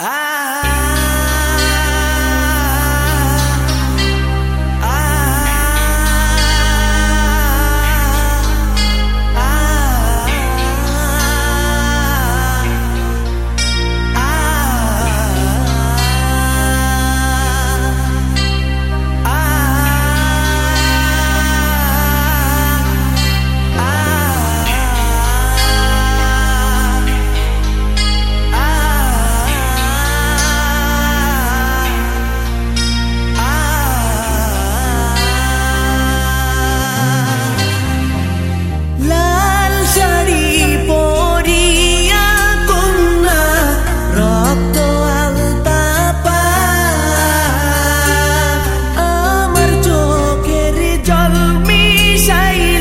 آ شيء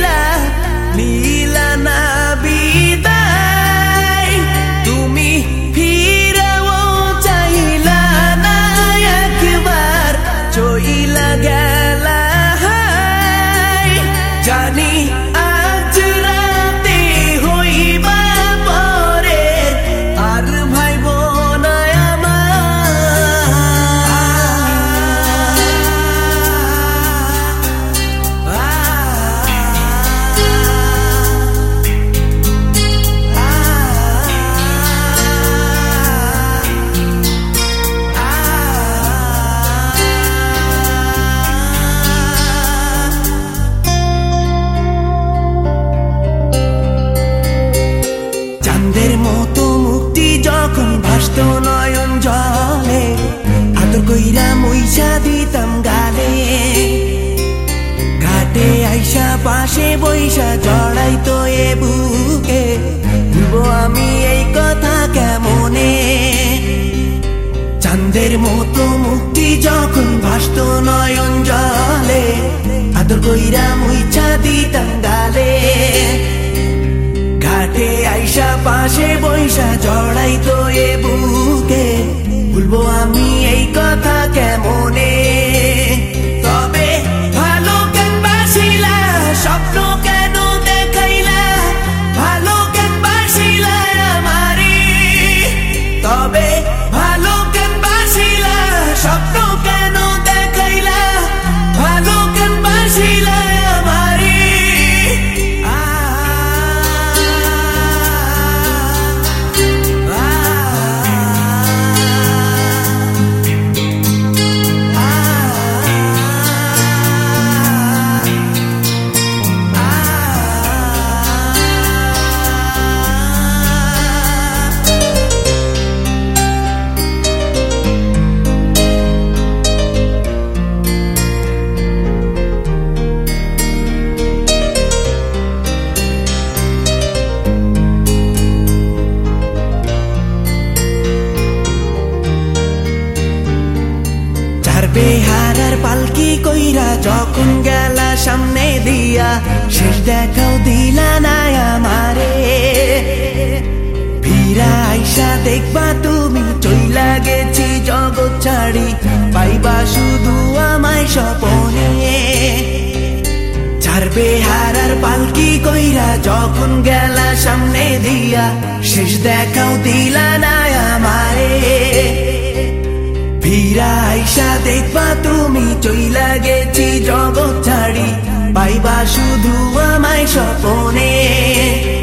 چاندر مت مکھی جکت نا تو گئی مچا گال گاٹے آئسا پاس بھا چڑھ بی بی پالکیرا جن گیا سامنے دیا شیش دیکھا دلان شوائ سپونے